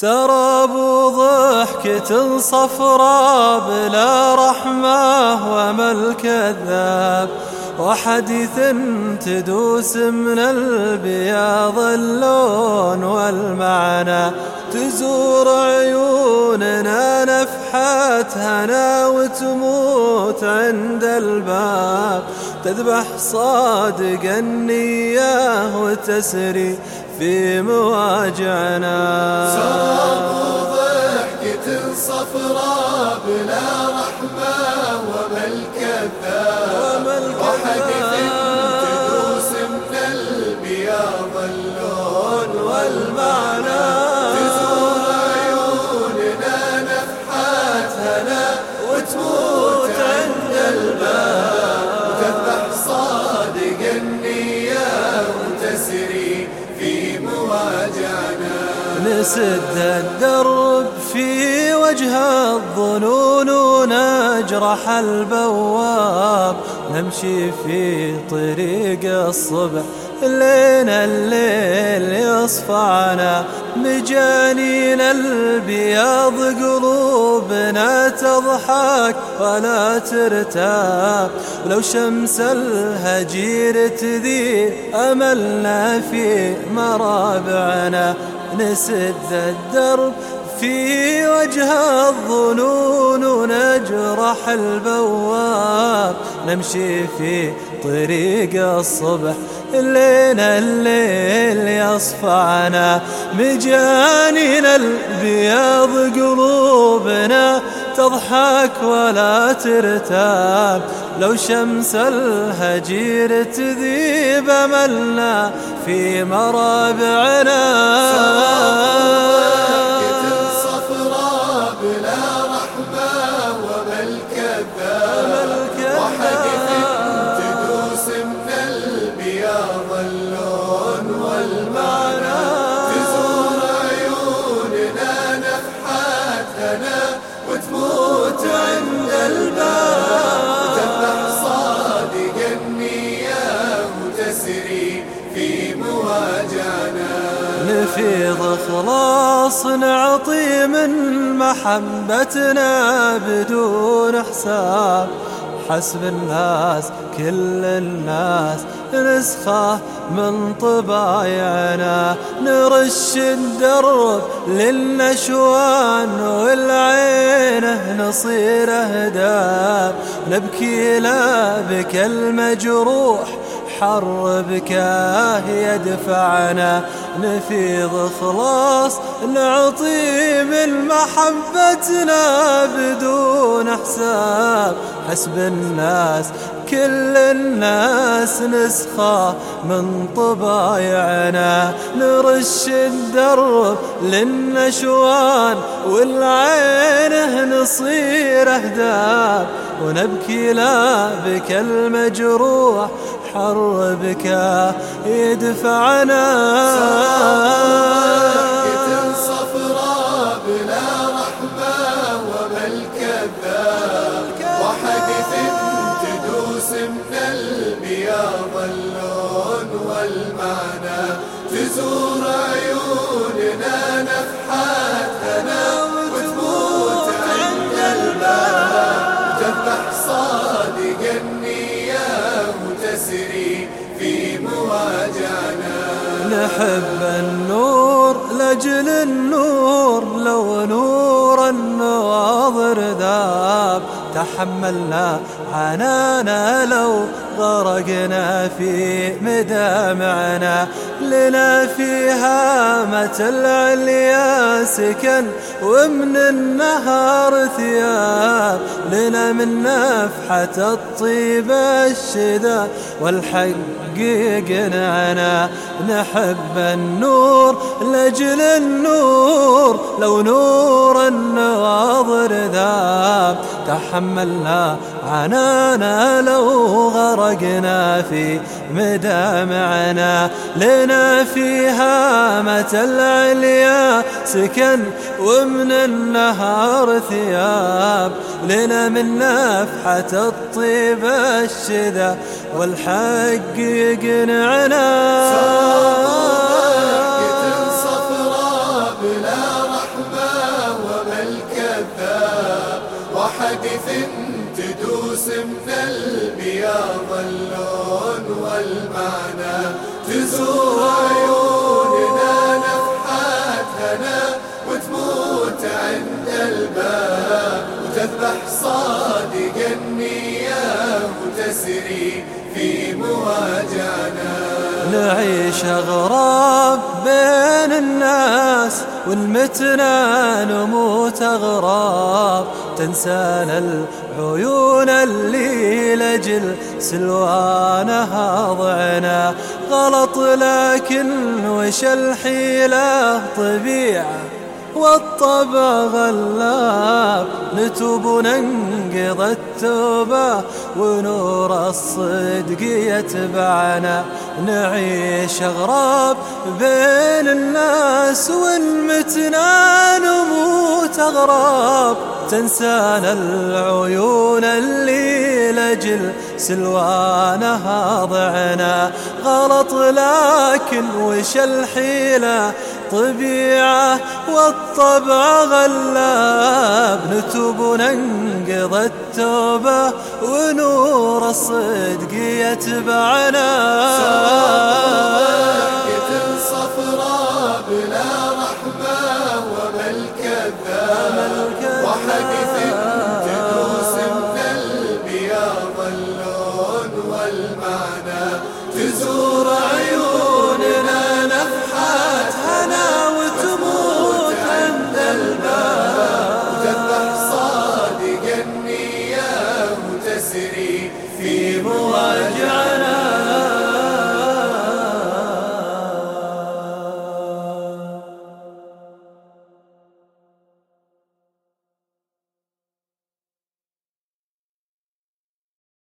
سراب ضحكة صفراء بلا رحمة وما الكذاب وحديث تدوس من البياض اللون والمعنى تزور عيوننا نفحات هنا وتموت عند الباب. تذبح صادق النية وتسري في مواجعنا. سراب ضحكة صفراء بلا رحمة وما الكذاب وحديث تدوس صادق النية وتسري في مواجعنا نسد الدرب في وجه الظنون ونجرح البواب. نمشي في طريق الصبح لين الليل يصفعنا. مجانين البياض قلوبنا تضحك ولا ترتاب. ولو شمس الهجير تذيب أملنا في مرابعنا. نسد الدرب في وجه الظنون ونجرح البواب. نمشي في طريق الصبح لين الليل يصفعنا. مجانين البياض قلوبنا تضحك ولا ترتاب. لو شمس الهجير تذيب أملنا في مرابعنا. في مواجعنا نفيض خلاص نعطي من محبتنا بدون حساب. حسب الناس كل الناس نسخة من طبايعنا. نرش الدرب للنشوان والعينه نصير أهداب. نبكي لا بك المجروح حر بكاه يدفعنا نفيض خلاص نعطي من محبتنا بدون حساب. حسب الناس كل الناس نسخة من طبايعنا. نرش الدرب للنشوان والعينه نصير أهداب ونبكي لا بك المجروح حر بك يدفعنا. صفراء بلا رحمة وما الكذاب. وحديث تدوس من البياض اللون والمعنى تزور نحب النور لجل النور لو نور النواظر ذاب تحملنا عنانا لو غرقنا في مدامعنا. لنا فيها متى العليا سكن ومن النهار ثياب. لنا من نفحة الطيب الشذا والحق قنعنا نحب النور لجل النور لو نور النواظر ذاب تحملنا عنانا لو غرقنا في مدامعنا لنا فيها متى العليا سكن ومن النهار ثياب لنا من نفحة الطيب الشذا والحق يقنعنا صفراء بلا رحمة وما الكذاب وحدث تدوس من البياض اللون والمعنى تزور عيون وتذبح صادق النية وتسري في مواجعنا نعيش أغراب بين الناس والمتنا نموت أغراب. تنسانا العيون اللي لجل سلوانها ضعنا غلط لكن وش الحيلة؟ طبيعة. والطبع غلاب نتوب وننقض التوبة ونور الصدق يتبعنا. نعيش أغراب بين الناس والمتنا نموت أغراب. تنسانا العيون اللي لجل سلوانها ضعنا غلط لكن وش الحيلة؟ طبيعة والطبع غلاب نتوب وننقض التوبة ونور الصدق يتبعنا